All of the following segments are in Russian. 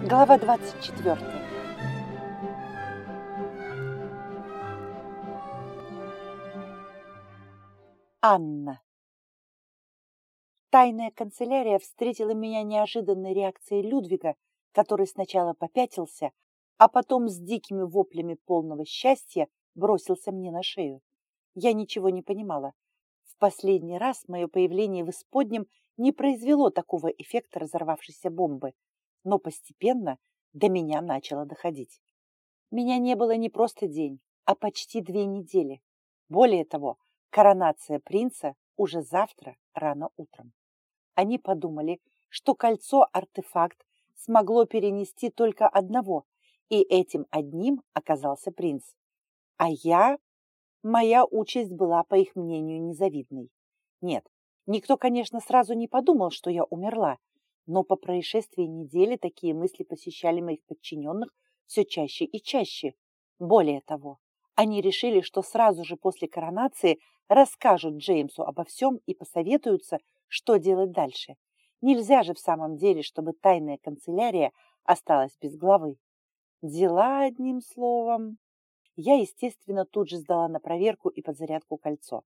Глава 24. Анна. Тайная канцелярия встретила меня неожиданной реакцией Людвига, который сначала попятился, а потом с дикими воплями полного счастья бросился мне на шею. Я ничего не понимала. В последний раз мое появление в Исподнем не произвело такого эффекта разорвавшейся бомбы но постепенно до меня начало доходить. Меня не было не просто день, а почти две недели. Более того, коронация принца уже завтра рано утром. Они подумали, что кольцо-артефакт смогло перенести только одного, и этим одним оказался принц. А я... Моя участь была, по их мнению, незавидной. Нет, никто, конечно, сразу не подумал, что я умерла, но по происшествии недели такие мысли посещали моих подчиненных все чаще и чаще. Более того, они решили, что сразу же после коронации расскажут Джеймсу обо всем и посоветуются, что делать дальше. Нельзя же в самом деле, чтобы тайная канцелярия осталась без главы. Дела, одним словом. Я, естественно, тут же сдала на проверку и подзарядку кольцо.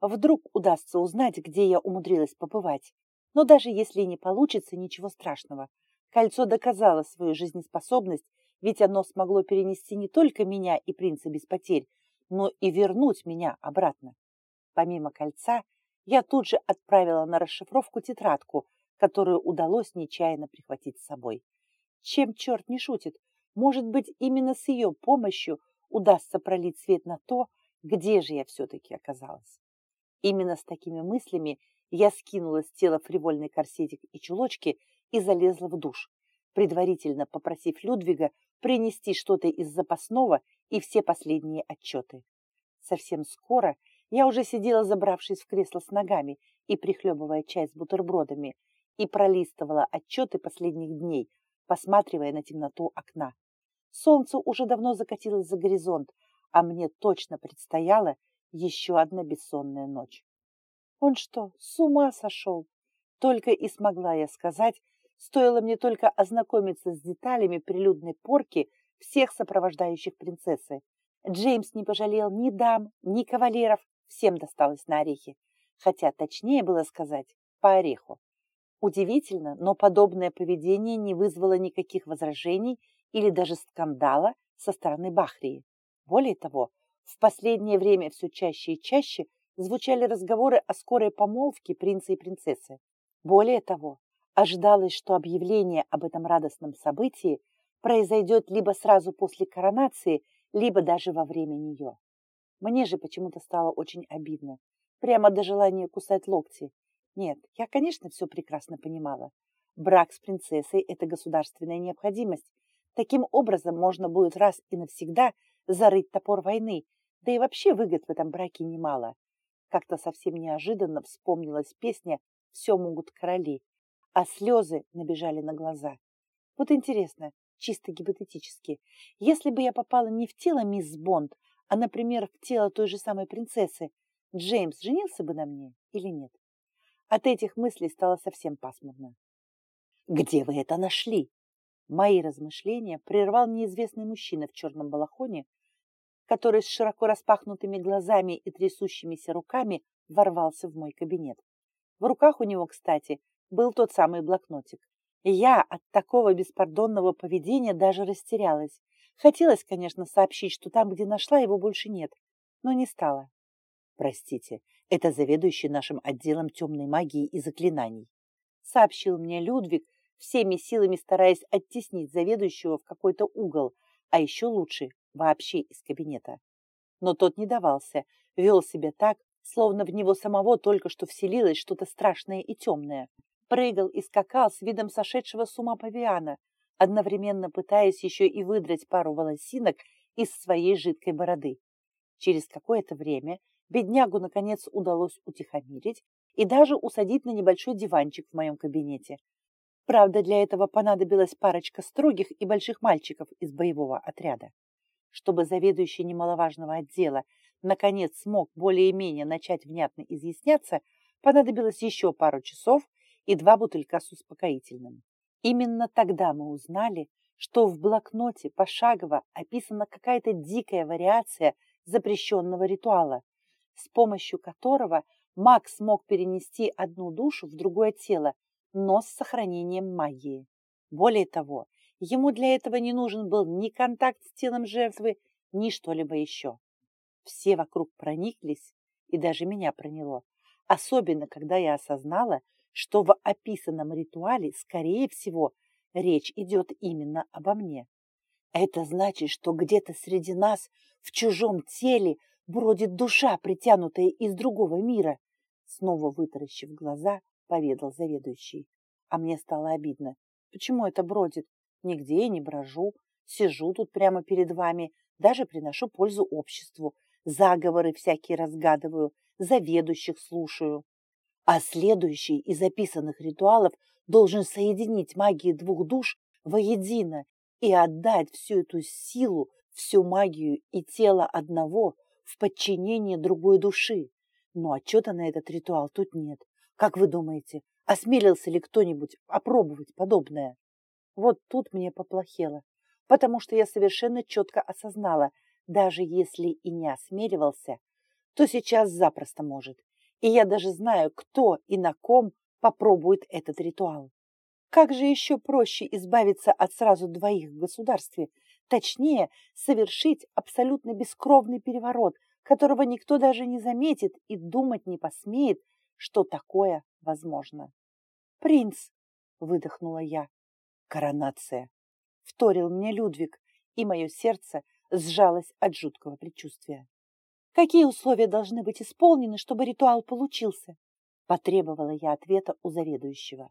Вдруг удастся узнать, где я умудрилась побывать. Но даже если не получится, ничего страшного. Кольцо доказало свою жизнеспособность, ведь оно смогло перенести не только меня и принца без потерь, но и вернуть меня обратно. Помимо кольца, я тут же отправила на расшифровку тетрадку, которую удалось нечаянно прихватить с собой. Чем черт не шутит, может быть, именно с ее помощью удастся пролить свет на то, где же я все-таки оказалась. Именно с такими мыслями я скинула с тела фривольный корсетик и чулочки и залезла в душ, предварительно попросив Людвига принести что-то из запасного и все последние отчеты. Совсем скоро я уже сидела, забравшись в кресло с ногами и прихлебывая чай с бутербродами, и пролистывала отчеты последних дней, посматривая на темноту окна. Солнце уже давно закатилось за горизонт, а мне точно предстояла еще одна бессонная ночь. Он что, с ума сошел? Только и смогла я сказать, стоило мне только ознакомиться с деталями прилюдной порки всех сопровождающих принцессы. Джеймс не пожалел ни дам, ни кавалеров, всем досталось на орехи. Хотя точнее было сказать, по ореху. Удивительно, но подобное поведение не вызвало никаких возражений или даже скандала со стороны Бахрии. Более того, в последнее время все чаще и чаще звучали разговоры о скорой помолвке принца и принцессы. Более того, ожидалось, что объявление об этом радостном событии произойдет либо сразу после коронации, либо даже во время нее. Мне же почему-то стало очень обидно, прямо до желания кусать локти. Нет, я, конечно, все прекрасно понимала. Брак с принцессой – это государственная необходимость. Таким образом можно будет раз и навсегда зарыть топор войны, да и вообще выгод в этом браке немало. Как-то совсем неожиданно вспомнилась песня «Все могут короли», а слезы набежали на глаза. Вот интересно, чисто гипотетически, если бы я попала не в тело мисс Бонд, а, например, в тело той же самой принцессы, Джеймс женился бы на мне или нет? От этих мыслей стало совсем пасмурно. «Где вы это нашли?» Мои размышления прервал неизвестный мужчина в черном балахоне, который с широко распахнутыми глазами и трясущимися руками ворвался в мой кабинет. В руках у него, кстати, был тот самый блокнотик. Я от такого беспардонного поведения даже растерялась. Хотелось, конечно, сообщить, что там, где нашла, его больше нет, но не стала. «Простите, это заведующий нашим отделом темной магии и заклинаний», сообщил мне Людвиг, всеми силами стараясь оттеснить заведующего в какой-то угол, а еще лучше вообще из кабинета. Но тот не давался, вел себя так, словно в него самого только что вселилось что-то страшное и темное. Прыгал и скакал с видом сошедшего с ума павиана, одновременно пытаясь еще и выдрать пару волосинок из своей жидкой бороды. Через какое-то время беднягу, наконец, удалось утихомирить и даже усадить на небольшой диванчик в моем кабинете. Правда, для этого понадобилась парочка строгих и больших мальчиков из боевого отряда чтобы заведующий немаловажного отдела наконец смог более-менее начать внятно изъясняться, понадобилось еще пару часов и два бутылька с успокоительным. Именно тогда мы узнали, что в блокноте пошагово описана какая-то дикая вариация запрещенного ритуала, с помощью которого Макс мог перенести одну душу в другое тело, но с сохранением магии. Более того, ему для этого не нужен был ни контакт с телом жертвы, ни что-либо еще. Все вокруг прониклись, и даже меня проняло, особенно когда я осознала, что в описанном ритуале, скорее всего, речь идет именно обо мне. Это значит, что где-то среди нас, в чужом теле, бродит душа, притянутая из другого мира. Снова вытаращив глаза, поведал заведующий. А мне стало обидно. Почему это бродит? Нигде я не брожу. Сижу тут прямо перед вами, даже приношу пользу обществу. Заговоры всякие разгадываю, заведующих слушаю. А следующий из записанных ритуалов должен соединить магии двух душ воедино и отдать всю эту силу, всю магию и тело одного в подчинение другой души. Но отчета на этот ритуал тут нет. Как вы думаете, осмелился ли кто-нибудь опробовать подобное? Вот тут мне поплохело, потому что я совершенно четко осознала, даже если и не осмеливался, то сейчас запросто может. И я даже знаю, кто и на ком попробует этот ритуал. Как же еще проще избавиться от сразу двоих в государстве, точнее, совершить абсолютно бескровный переворот, которого никто даже не заметит и думать не посмеет, что такое возможно. «Принц!» — выдохнула я. «Коронация!» — вторил мне Людвиг, и мое сердце сжалось от жуткого предчувствия. «Какие условия должны быть исполнены, чтобы ритуал получился?» Потребовала я ответа у заведующего.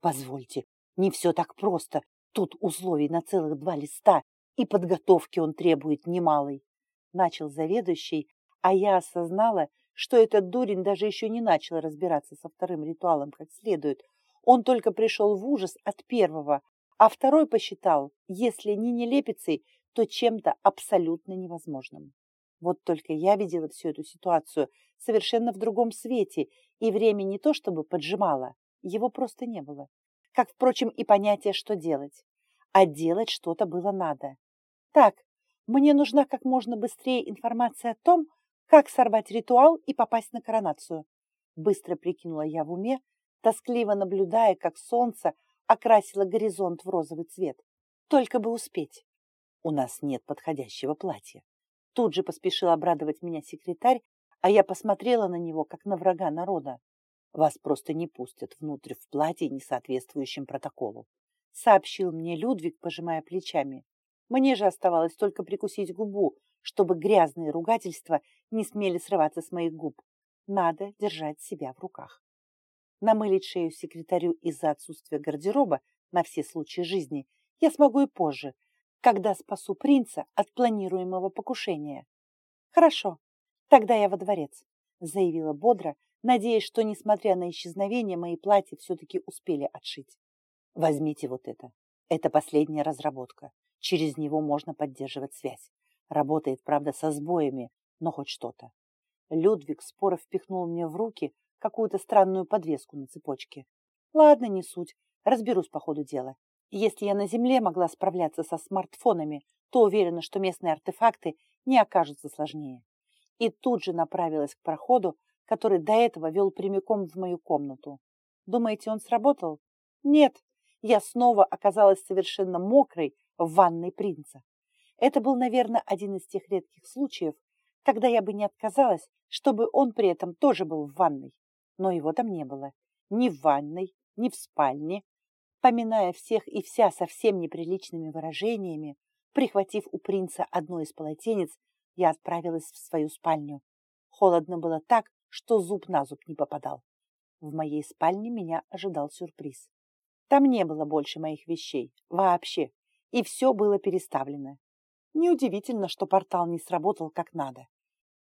«Позвольте, не все так просто. Тут условий на целых два листа, и подготовки он требует немалой», начал заведующий, а я осознала, что этот дурень даже еще не начал разбираться со вторым ритуалом как следует. Он только пришел в ужас от первого, а второй посчитал, если не нелепицей, то чем-то абсолютно невозможным. Вот только я видела всю эту ситуацию совершенно в другом свете, и время не то чтобы поджимало, его просто не было. Как, впрочем, и понятие, что делать. А делать что-то было надо. Так, мне нужна как можно быстрее информация о том, как сорвать ритуал и попасть на коронацию. Быстро прикинула я в уме, тоскливо наблюдая, как солнце окрасило горизонт в розовый цвет. Только бы успеть. У нас нет подходящего платья. Тут же поспешил обрадовать меня секретарь, а я посмотрела на него, как на врага народа. Вас просто не пустят внутрь в платье, не соответствующем протоколу, сообщил мне Людвиг, пожимая плечами. Мне же оставалось только прикусить губу, чтобы грязные ругательства не смели срываться с моих губ. Надо держать себя в руках. Намылить шею секретарю из-за отсутствия гардероба на все случаи жизни я смогу и позже, когда спасу принца от планируемого покушения. Хорошо, тогда я во дворец, заявила бодро, надеясь, что, несмотря на исчезновение, мои платья все-таки успели отшить. Возьмите вот это. Это последняя разработка. Через него можно поддерживать связь. Работает, правда, со сбоями, но хоть что-то. Людвиг споро впихнул мне в руки какую-то странную подвеску на цепочке. Ладно, не суть, разберусь по ходу дела. Если я на Земле могла справляться со смартфонами, то уверена, что местные артефакты не окажутся сложнее. И тут же направилась к проходу, который до этого вел прямиком в мою комнату. Думаете, он сработал? Нет, я снова оказалась совершенно мокрой в ванной принца. Это был, наверное, один из тех редких случаев, когда я бы не отказалась, чтобы он при этом тоже был в ванной. Но его там не было. Ни в ванной, ни в спальне, поминая всех и вся совсем неприличными выражениями, прихватив у принца одно из полотенец, я отправилась в свою спальню. Холодно было так, что зуб на зуб не попадал. В моей спальне меня ожидал сюрприз. Там не было больше моих вещей, вообще, и все было переставлено. Неудивительно, что портал не сработал как надо.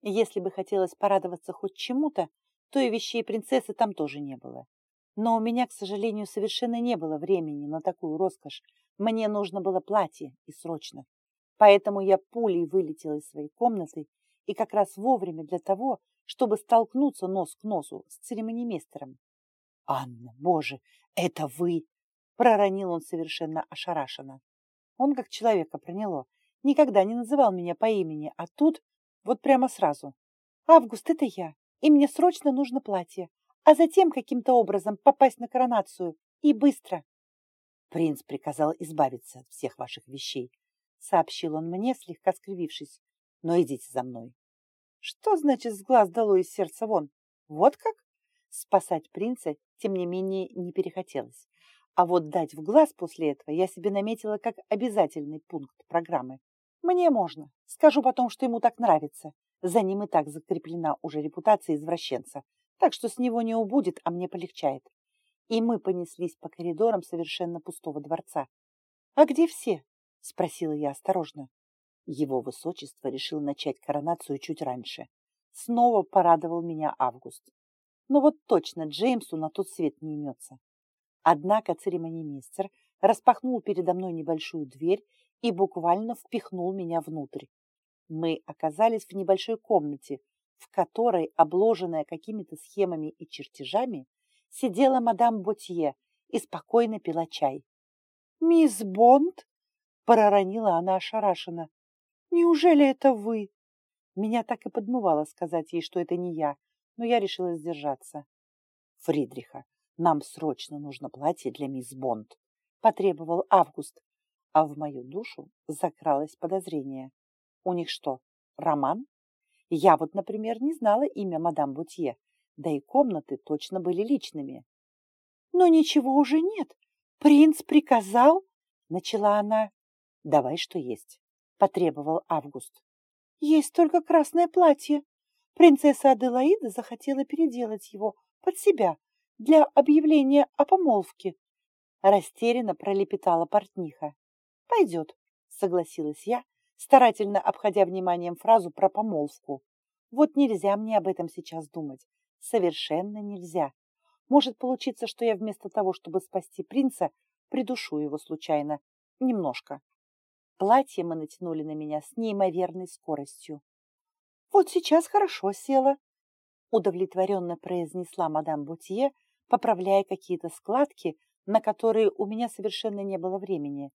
Если бы хотелось порадоваться хоть чему-то, то и вещей принцессы там тоже не было. Но у меня, к сожалению, совершенно не было времени на такую роскошь. Мне нужно было платье, и срочно. Поэтому я пулей вылетела из своей комнаты и как раз вовремя для того, чтобы столкнуться нос к носу с церемонимейстером. «Анна, боже, это вы!» проронил он совершенно ошарашенно. Он как человека проняло. Никогда не называл меня по имени, а тут вот прямо сразу. «Август, это я, и мне срочно нужно платье, а затем каким-то образом попасть на коронацию. И быстро!» «Принц приказал избавиться от всех ваших вещей», — сообщил он мне, слегка скривившись. «Но идите за мной». «Что значит с глаз дало из сердца вон? Вот как?» Спасать принца, тем не менее, не перехотелось. А вот дать в глаз после этого я себе наметила как обязательный пункт программы. Мне можно. Скажу потом, что ему так нравится. За ним и так закреплена уже репутация извращенца. Так что с него не убудет, а мне полегчает. И мы понеслись по коридорам совершенно пустого дворца. «А где все?» — спросила я осторожно. Его высочество решил начать коронацию чуть раньше. Снова порадовал меня Август. Но вот точно Джеймсу на тот свет не имется. Однако церемонимейстер распахнул передо мной небольшую дверь и буквально впихнул меня внутрь. Мы оказались в небольшой комнате, в которой, обложенная какими-то схемами и чертежами, сидела мадам Ботье и спокойно пила чай. «Мисс Бонд?» — проронила она ошарашенно. «Неужели это вы?» Меня так и подмывало сказать ей, что это не я, но я решила сдержаться. «Фридриха, нам срочно нужно платье для мисс Бонд», — потребовал Август. А в мою душу закралось подозрение. У них что, роман? Я вот, например, не знала имя мадам Бутье, да и комнаты точно были личными. Но ничего уже нет. Принц приказал, начала она. Давай, что есть, потребовал Август. Есть только красное платье. Принцесса Аделаида захотела переделать его под себя, для объявления о помолвке. Растерянно пролепетала портниха. Пойдет, согласилась я, старательно обходя вниманием фразу про помолвку. Вот нельзя мне об этом сейчас думать. Совершенно нельзя. Может получиться, что я вместо того, чтобы спасти принца, придушу его случайно. Немножко. Платье мы натянули на меня с неимоверной скоростью. Вот сейчас хорошо села, удовлетворенно произнесла мадам Бутье, поправляя какие-то складки, на которые у меня совершенно не было времени.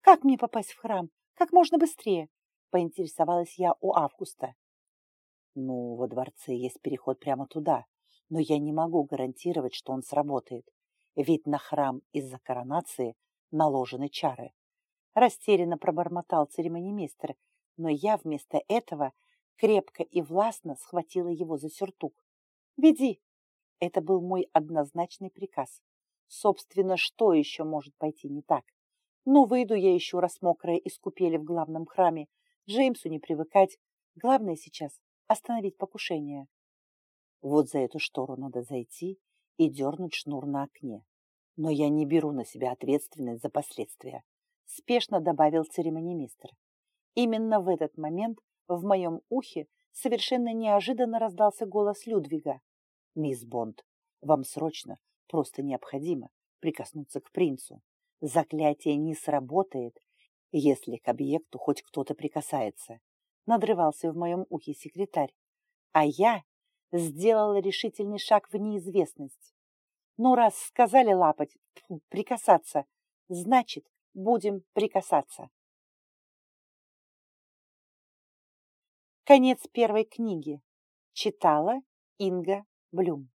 «Как мне попасть в храм? Как можно быстрее?» — поинтересовалась я у Августа. «Ну, во дворце есть переход прямо туда, но я не могу гарантировать, что он сработает, ведь на храм из-за коронации наложены чары». Растерянно пробормотал церемонимейстер, но я вместо этого крепко и властно схватила его за сюртук. «Веди!» Это был мой однозначный приказ. Собственно, что еще может пойти не так? Ну, выйду я еще раз мокрая из купели в главном храме. Джеймсу не привыкать. Главное сейчас — остановить покушение. Вот за эту штору надо зайти и дернуть шнур на окне. Но я не беру на себя ответственность за последствия, спешно добавил церемонимистр. Именно в этот момент в моем ухе совершенно неожиданно раздался голос Людвига. «Мисс Бонд, вам срочно, просто необходимо прикоснуться к принцу. Заклятие не сработает, если к объекту хоть кто-то прикасается». Надрывался в моем ухе секретарь. А я сделала решительный шаг в неизвестность. Ну, раз сказали лапать, прикасаться, значит, будем прикасаться. Конец первой книги. Читала Инга Блюм.